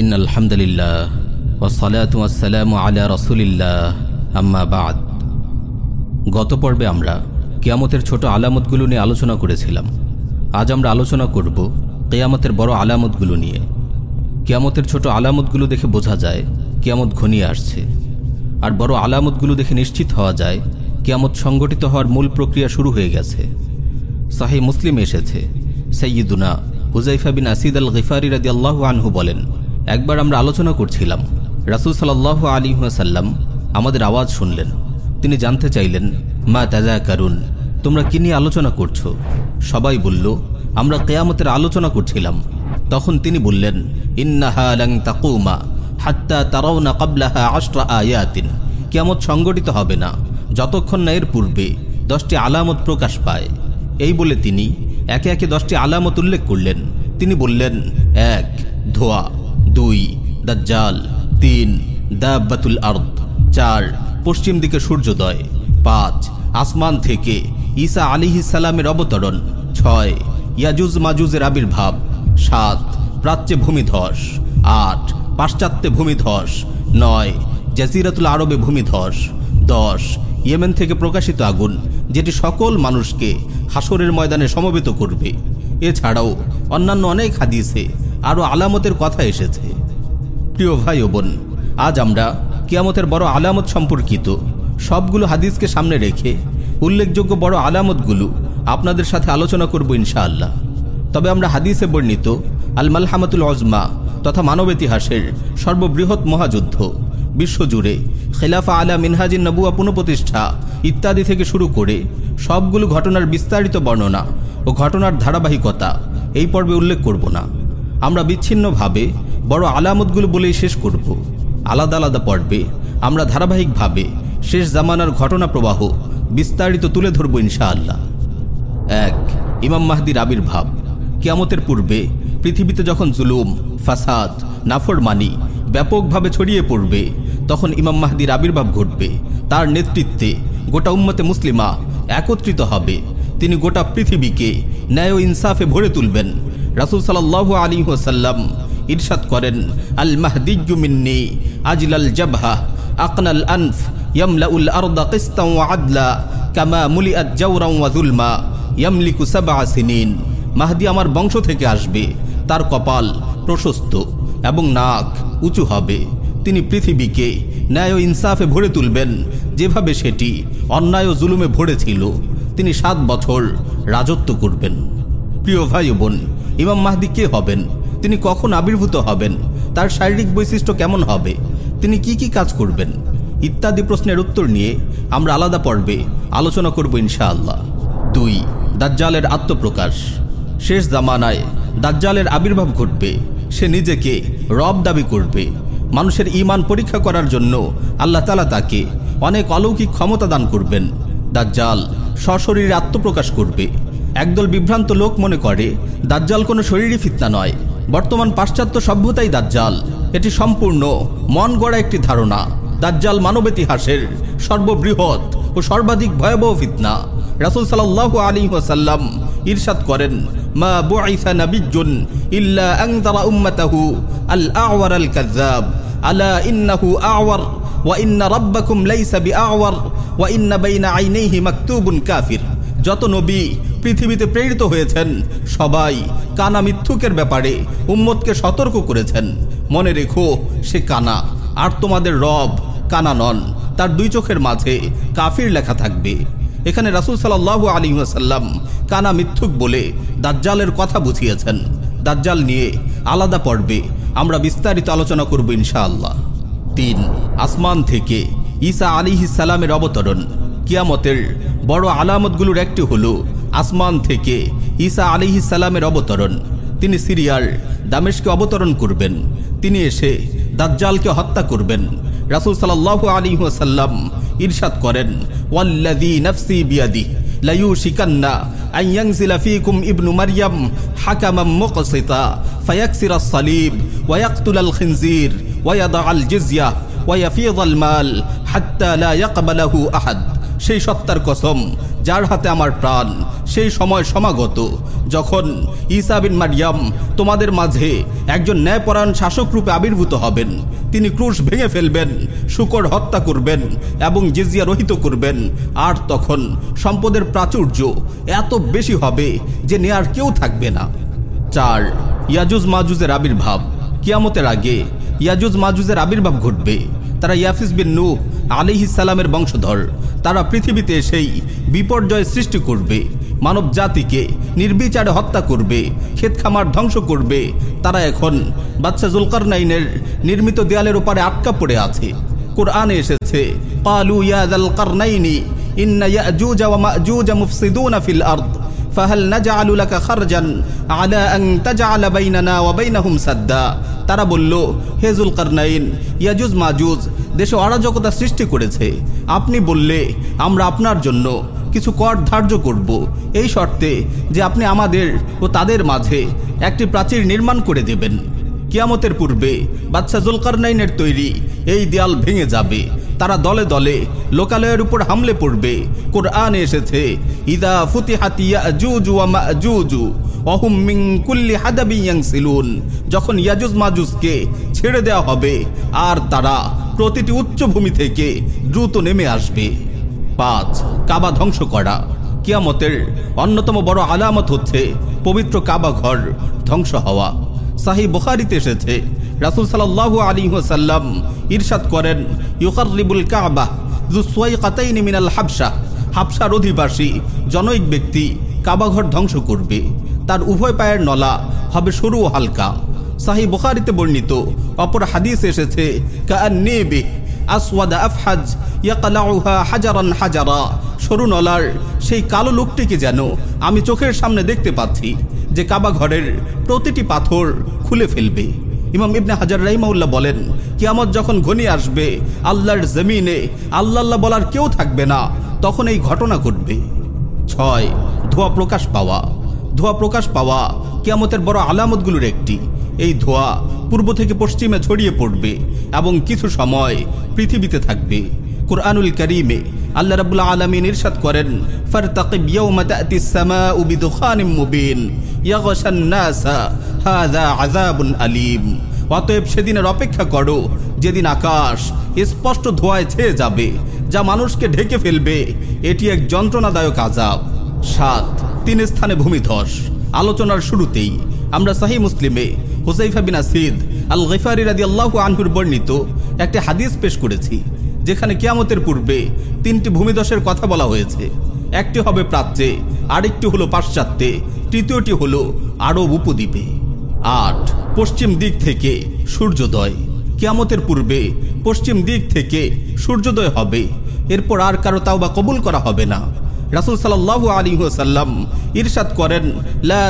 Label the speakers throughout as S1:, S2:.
S1: In আলহামদুলিল্লাহ ওসালাত ওয়াসালাম আলা রসুলিল্লাহ আম্মা বাদ গত পর্বে আমরা কেয়ামতের ছোট আলামতগুলো নিয়ে আলোচনা করেছিলাম। আজ আমরা আলোচনা করব কেয়ামতের বড় আলামতগুলো নিয়ে। কেয়ামতের ছোট আলামতগুলো দেখে বোঝা যায় কেয়ামত ঘনিয়ে আসছে। আর বড় আলামতগুলো দেখে নিশ্চিত হওয়া যায় কেয়ামত সংগঠিত হওয়ার মূল প্রক্রিয়া শুরু হয়ে গেছে। সাহি মুসলিম এসেছে। সৈয়দুনা হুজাইফা বিন আসিদ আল গিফারি রাদি আল্লাহ আনহু বলেন একবার আমরা আলোচনা করছিলাম। রাসুল সাল্লাহ আলী সাল্লাম আমাদের আওয়াজ শুনলেন। তিনি জানতে চাইলেন, মা তাজা কারুন তোমরা কি নিয়ে আলোচনা করছ? সবাই বলল, আমরা কেয়ামতের আলোচনা করছিলাম। তখন তিনি বললেন, ইন্নাহা লাং তাকুমা হাত্তা তারাউনা কাবলাহা আশরা আয়াতিন। কেয়ামত সংগঠিত হবে না, যতক্ষণ না এর পূর্বে দশটি আলামত প্রকাশ পায়। এই বলে তিনি একে একে দশটি আলামত উল্লেখ করলেন। তিনি বললেন, এক, ধোয়া। দুই, দাজ্জাল। তিন, দাব্বাতুল আর্দ। চার, পশ্চিম দিকে সূর্যোদয়। পাঁচ, আসমান থেকে ঈসা আলিহি সালামের অবতরণ। ছয়, ইয়াজুজ মাজুজের আবির্ভাব। সাত, প্রাচ্যে ভূমিধস। আট, পাশ্চাত্যে ভূমিধস। নয়, জাজিরাতুল আরবে ভূমিধস। দশ, ইয়েমেন থেকে প্রকাশিত আগুন, যেটি সকল মানুষকে হাসরের ময়দানে সমবেত করবে। এছাড়াও অন্যান্য অনেক হাদিসে আরও আলামতের কথা এসেছে। প্রিয় ভাই ও বোন, আজ আমরা কিয়ামতের বড় আলামত সম্পর্কিত সবগুলো হাদিসকে সামনে রেখে উল্লেখযোগ্য বড় আলামতগুলো আপনাদের সাথে আলোচনা করব ইনশাআল্লাহ। তবে আমরা হাদিসে বর্ণিত আল মালহামাতুল অজমা তথা মানব ইতিহাসের সর্ববৃহৎ মহাযুদ্ধ, বিশ্বজুড়ে খেলাফা আলা মিনহাজিন নবুয়া পুনঃপ্রতিষ্ঠা ইত্যাদি থেকে শুরু করে সবগুলো ঘটনার বিস্তারিত বর্ণনা ও ঘটনার ধারাবাহিকতা এই পর্বে উল্লেখ করব না। আমরা বিচ্ছিন্নভাবে বড় আলামতগুলো বলেই শেষ করব। আলাদা আলাদা পর্বে আমরা ধারাবাহিকভাবে শেষ জামানার ঘটনা প্রবাহ বিস্তারিত তুলে ধরব ইনশাআল্লাহ। এক, ইমাম মাহদির আবির্ভাব। কিয়ামতের পূর্বে পৃথিবীতে যখন জুলুম, ফাসাদ, নাফরমানি ব্যাপকভাবে ছড়িয়ে পড়বে, তখন ইমাম মাহদির আবির্ভাব ঘটবে। তার নেতৃত্বে গোটা উম্মতে মুসলিমা একত্রিত হবে। তিনি গোটা পৃথিবীকে ন্যায় ও ইনসাফে ভরে তুলবেন। রাসুল সাল্লাহ আলী ওসাল্লাম ইরশাদ করেন, আল মাহদিজু মিন্নি আজলাল জাবহা, আকনাল আনফ, ইয়ামলাউল আরদা কিস্তাও আদলা, কামা মুলিআত জাওরাও ওয়া যুলমা, ইয়ামলিকু সিনিন। মাহদি আমার বংশ থেকে আসবে, তার কপাল প্রশস্ত এবং নাক উঁচু হবে। তিনি পৃথিবীকে ন্যায় ও ইনসাফে ভরে তুলবেন, যেভাবে সেটি অন্যায় ও জুলুমে ভরেছিল। তিনি সাত বছর রাজত্ব করবেন। প্রিয় ভাই বোন ইমাম মাহদি কে হবেন? তিনি কখন আবির্ভূত হবেন? তার শারীরিক বৈশিষ্ট্য কেমন হবে? তিনি কি কি কাজ করবেন? ইত্যাদি প্রশ্নের উত্তর নিয়ে আমরা আলাদা পর্বে আলোচনা করব ইনশাআল্লাহ। দুই, দাজ্জালের আত্মপ্রকাশ। শেষ জামানায় দাজ্জালের আবির্ভাব ঘটবে। সে নিজেকে রব দাবি করবে। মানুষের ইমান পরীক্ষা করার জন্য আল্লাহ তালা তাকে অনেক অলৌকিক ক্ষমতা দান করবেন। দাজ্জাল সশরীরে আত্মপ্রকাশ করবে। একদল বিভ্রান্ত লোক মনে করে, দাজ্জাল কোনো শরীরী ফিতনা নয়। বর্তমান পাশ্চাত্য সভ্যতাই দাজ্জাল। এটি সম্পূর্ণ, মন গড়া একটি ধারণা। দাজ্জাল মানব ইতিহাসের সর্ববৃহৎ ও সর্বাধিক ভয়াবহ ফিতনা। রাসুল সাল্লাহ আলী ওসাল্লাম ইরশাদ করেন ইল্লা আল আওয়ার আল আওয়ার কাফির। যত নবী পৃথিবীতে প্রেরিত হয়েছেন। সবাই কানা মিথ্যুকের ব্যাপারে উম্মতকে সতর্ক করেছেন। মনে রেখো, সে কানা। আর তোমাদের রব কানা নন, তার দুই চোখের মাঝে কাফির লেখা থাকবে। এখানে রাসুল সাল্লাহ আলী সাল্লাম কানা মিথ্যুক বলে দাজ্জালের কথা বুঝিয়েছেন। দাজ্জাল নিয়ে আলাদা পর্বে আমরা বিস্তারিত আলোচনা করব ইনশাআল্লাহ। তিন, আসমান থেকে ঈসা আলী সালামের অবতরণ। কিয়ামতের বড় আলামতগুলোর একটি হল আসমান থেকে ঈসা আলী সালামের অবতরণ। তিনি সিরিয়ার দামেশকে অবতরণ করবেন। তিনি এসে দাজ্জালকে হত্যা করবেন। রাসুল সাল্লাহ আলী সাল্লাম ইরশাদ করেন, ওয়াল্লাযী নাফসি বিয়াদি লাইউশিকান্না আন ইয়ানজিলা ফীকুম ইবনু মারইয়াম হাকামান মুকসিতা, ফায়াকসির আস-সালিব ওয়া ইয়াকতুল আল-খিনজির ওয়া আল-জিজিয়া ওয়া ইয়াফিদ আল-মাল হাত্তা লা ইয়াকবালাহু আহাদ। সেই সত্তার কসম, যার হাতে আমার প্রাণ সেই সময় সমাগত, যখন ঈসা বিন মারিয়াম তোমাদের মাঝে একজন ন্যায়পরায়ণ শাসক রূপে আবির্ভূত হবেন, তিনি ক্রুশ ভেঙে ফেলবেন, শুকর হত্যা করবেন এবং জিজিয়া রহিত করবেন, আর তখন সম্পদের প্রাচুর্য এত বেশি হবে যে নেয়ার কেউ থাকবে না। চার, ইয়াজুজ মাজুজের আবির্ভাব। কিয়ামতের আগে ইয়াজুজ মাজুজের আবির্ভাব ঘটবে। তারা ইয়াফিস বিন নূহ আলিহিস সালামের বংশধর। তারা পৃথিবীতে সেই বিপর্যয় সৃষ্টি করবে। মানব জাতিকে নির্বিচারে হত্যা করবে ক্ষেত খামার ধ্বংস করবে। তারা এখন বাচ্চা জুলকারনাইনের নির্মিত দেয়ালের উপরে আটকা পড়ে আছে। কোরআনে এসেছে, কালু ইয়াদাল কারনাইনি ইন্না ইয়াজুজ ওয়া মাজুজ মুফসিদুনা ফিল আরদ, ফাহাল নাজআলু লাকা খারজান আলা আন তাজআলা বাইনানা ওয়া বাইনাহুম সাদ্দা। তারা বলল হেজুল কারনাইন ইয়াজুজ মাজুজ, দেশে অরাজকতা সৃষ্টি করেছে। আপনি বললে, আমরা আপনার জন্য কিছু কর ধার্য করব। এই শর্তে যে আপনি আমাদের ও তাদের মাঝে একটি প্রাচীর নির্মাণ করে দেবেন। কিয়ামতের পূর্বে বাদশাহ জুলকারনাইনের তৈরি এই দেয়াল ভেঙে যাবে। তারা দলে দলে লোকালয়ের উপর হামলে পড়বে। কোরআন এসেছে, ইদা ফুতিহাতি ইয়াজুজু ওয়া মাজুজু অহুম মিন কুল্লি হাদাবি ইয়ানসিলুন যখন ইয়াজুজ মাজুজকে ছেড়ে দেওয়া হবে, আর তারা প্রতিটি উচ্চভূমি থেকে দ্রুত নেমে আসবে। পাঁচ কাবা ধ্বংস করা। কিয়ামতের অন্যতম বড় আলামত হচ্ছে পবিত্র কাবা ঘর ধ্বংস হওয়া। সাহি বুখারিতে এসেছে, রাসুল সাল্লাহ আলী সাল্লাম ইরশাদ করেন ইউকারিবুল কাবা জুসওয়াই কাতাইনি মিনাল হাবসা হাবসার অধিবাসী জনৈক ব্যক্তি কাবাঘর ধ্বংস করবে। তার উভয় পায়ের নলা হবে সরু ও হালকা। সাহি বুখারিতে বর্ণিত, অপর হাদিস এসেছে কান্নেবে আসওয়াদ আফহাজ, ইয়াকালাউহা হাজারান হাজারা। সরু নলার সেই কালো লোকটিকে যেন আমি চোখের সামনে দেখতে পাচ্ছি, যে কাবা ঘরের প্রতিটি পাথর খুলে ফেলবে। ইমাম ইবনে হাজার রাইমাউল্লাহ বলেন, কিয়ামত যখন ঘনিয়ে আসবে, আল্লাহর জমিনে আল্লাহ বলার কেউ থাকবে না, তখন এই ঘটনা ঘটবে। ছয়, ধোয়া প্রকাশ পাওয়া। ধোয়া প্রকাশ পাওয়া কিয়ামতের বড় আলামতগুলোর একটি। এই ধোয়া পূর্ব থেকে পশ্চিমে ছড়িয়ে পড়বে এবং কিছু সময় পৃথিবীতে থাকবে। কুরআনুল করিমে আল্লাহ রাব্বুল আলামিন ইরশাদ করেন আলীম। অতএব সেদিনের অপেক্ষা করো, যেদিন আকাশ স্পষ্ট ধোঁয়ায় ছেয়ে যাবে, যা মানুষকে ঢেকে ফেলবে, এটি এক যন্ত্রণাদায়ক আজাব সাত, তিন স্থানে ভূমিধস। আলোচনার শুরুতেই আমরা সাহি মুসলিমে হুসাইফা বিন আসিদ আল গিফারি রাদি আল্লাহ আনহুর বর্ণিত একটি হাদিস পেশ করেছি, যেখানে কিয়ামতের পূর্বে তিনটি ভূমিধসের কথা বলা হয়েছে। একটি হবে প্রাচ্যে, আরেকটি হলো পাশ্চাত্যে, তৃতীয়টি হলো আরব উপদ্বীপে। আট, পশ্চিম দিক থেকে সূর্যোদয়। কিয়ামতের পূর্বে পশ্চিম দিক থেকে সূর্যোদয় হবে, এরপর আর কারও তাও বা কবুল করা হবে না। রাসুল সাল্লাহ আলী সাল্লাম ইরশাদ করেন, লা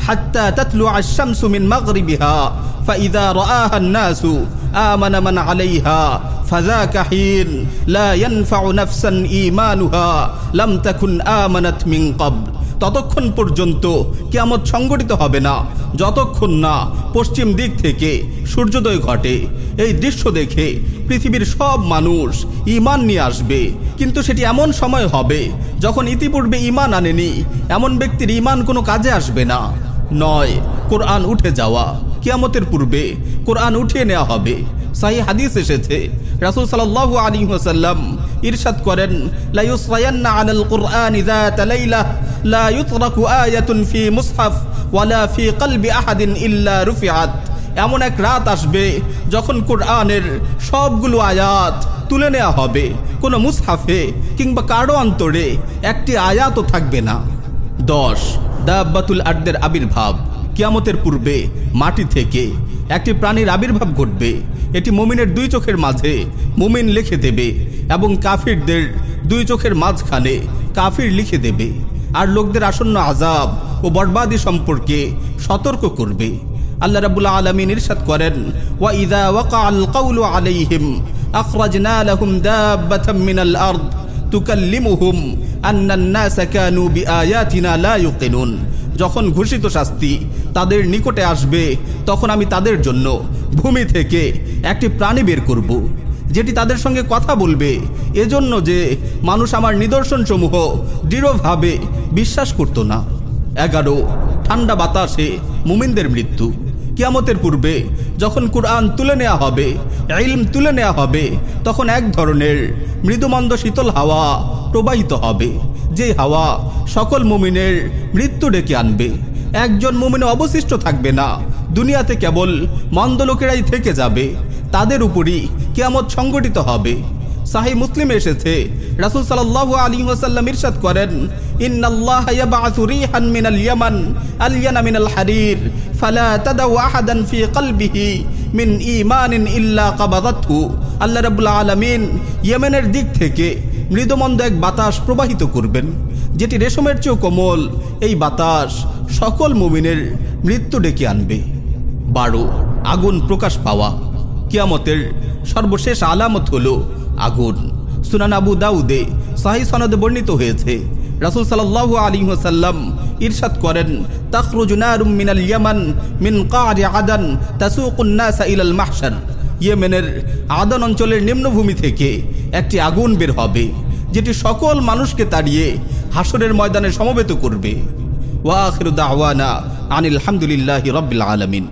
S1: حتى تطلع الشمس من مغربها فإذا رآها الناس آمن من عليها فذاك حين لا ينفع نفسا إيمانها لم تكن آمنت من قبل. ততক্ষণ পর্যন্ত কিয়ামত সংগঠিত হবে না। যতক্ষণ না পশ্চিম দিক থেকে সূর্যোদয় ঘটে, এই দৃশ্য দেখে পৃথিবীর সব মানুষ ইমান নিয়ে আসবে। কিন্তু সেটি এমন সময় হবে যখন ইতিপূর্বে ইমান আনেনি, এমন ব্যক্তির ইমান কোনো কাজে আসবে না। নয়, কোরআন উঠে যাওয়া। কিয়ামতের পূর্বে কোরআন উঠিয়ে নেওয়া হবে। সাহি হাদিস এসেছে। রাসূল সাল্লাল্লাহু আলাইহি ওয়াসাল্লাম ইরশাদ করেন লা ইউসরায়ান্না আলাল কুরআনি যাত লাইলা, লা ইউতরাকু আয়াতুন ফি মুসহাফ ওয়ালা ফি কলবি আহাদিন ইল্লা রুফিআত। এমন এক রাত আসবে যখন কোরআনের সবগুলো আয়াত তুলে নেওয়া হবে, কোনো মুসহাফে কিংবা কারও অন্তরে একটি আয়াতও থাকবে না। দশ, দাব্বাতুল আর্দের আবির্ভাব। কিয়ামতের পূর্বে মাটি থেকে একটি প্রাণীর আবির্ভাব ঘটবে। এটি মুমিনের দুই চোখের মাঝে। মুমিন লিখে দেবে এবং কাফিরদের দুই চোখের মাঝখানে কাফির লিখে দেবে। আর লোকদের আসন্ন আজাব ও বরবাদি সম্পর্কে সতর্ক করবে। আল্লাহ রাবুল আলমিন ইরশাদ করেন, ওয়া ইদা ওয়াকা আল কাউলু আলাইহিম আখরাজনা লাহুম দাব্বাতাম মিনাল আরদ তুকাল্লিমুহুম আন্নান নাসা কানু বিআয়াতিনা লা ইউকিনুন। যখন ঘোষিত শাস্তি তাদের নিকটে আসবে, তখন আমি তাদের জন্য ভূমি থেকে একটি প্রাণী বের করব,
S2: যেটি তাদের সঙ্গে কথা বলবে। এজন্য যে মানুষ আমার নিদর্শনসমূহ দৃঢ়ভাবে বিশ্বাস করত না। এগারো, ঠান্ডা বাতাসে মুমিনদের মৃত্যু। কিয়ামতের পূর্বে যখন কুরআন তুলে নেওয়া হবে, ইলম তুলে নেওয়া হবে, তখন এক ধরনের মৃদুমন্দ শীতল হাওয়া প্রবাহিত হবে। যে হাওয়া সকল মুমিনের মৃত্যু ডেকে আনবে। একজন মুমিনে অবশিষ্ট থাকবে না। দুনিয়াতে কেবল মন্দ লোকেরাই থেকে যাবে। তাদের উপরই কিয়ামত সংগঠিত হবে। সাহি মুসলিম এসেছে, রাসূল সাল্লাল্লাহু আলাইহি ওয়াসাল্লাম ইরশাদ করেন ইয়ামান হারির, ফালা তাদাউ আহাদান ফি কলবিহি। মিন ঈমানিন ইল্লা কাবাদাতহু। আল্লাহ রাব্বুল আলামিন ইয়েমেনের দিক থেকে মৃদুমন্দ এক বাতাস প্রবাহিত করবেন, যেটি রেশমের চেয়েও কোমল। এই বাতাস সকল মুমিনের মৃত্যু ডেকে আনবে। বারো, আগুন প্রকাশ পাওয়া। কিয়ামতের সর্বশেষ আলামত হল আগুন। সুনান আবু দাউদে সাহি সনদে বর্ণিত হয়েছে, রাসূল আলাইহি ওয়াসাল্লাম ইরশাদ করেন। তাখরুজু নারুম মিনাল ইয়ামান মিন কারি আদান তাসুকুন্নাসা ইলাল মাহশার। ইয়েমেনের আদান অঞ্চলের নিম্নভূমি থেকে একটি আগুন বের হবে, যেটি সকল মানুষকে তাড়িয়ে হাসরের ময়দানে সমবেত করবে। ওয়া আখিরু দাওয়ানা আনিল হামদুলিল্লাহি রাব্বিল আলামিন।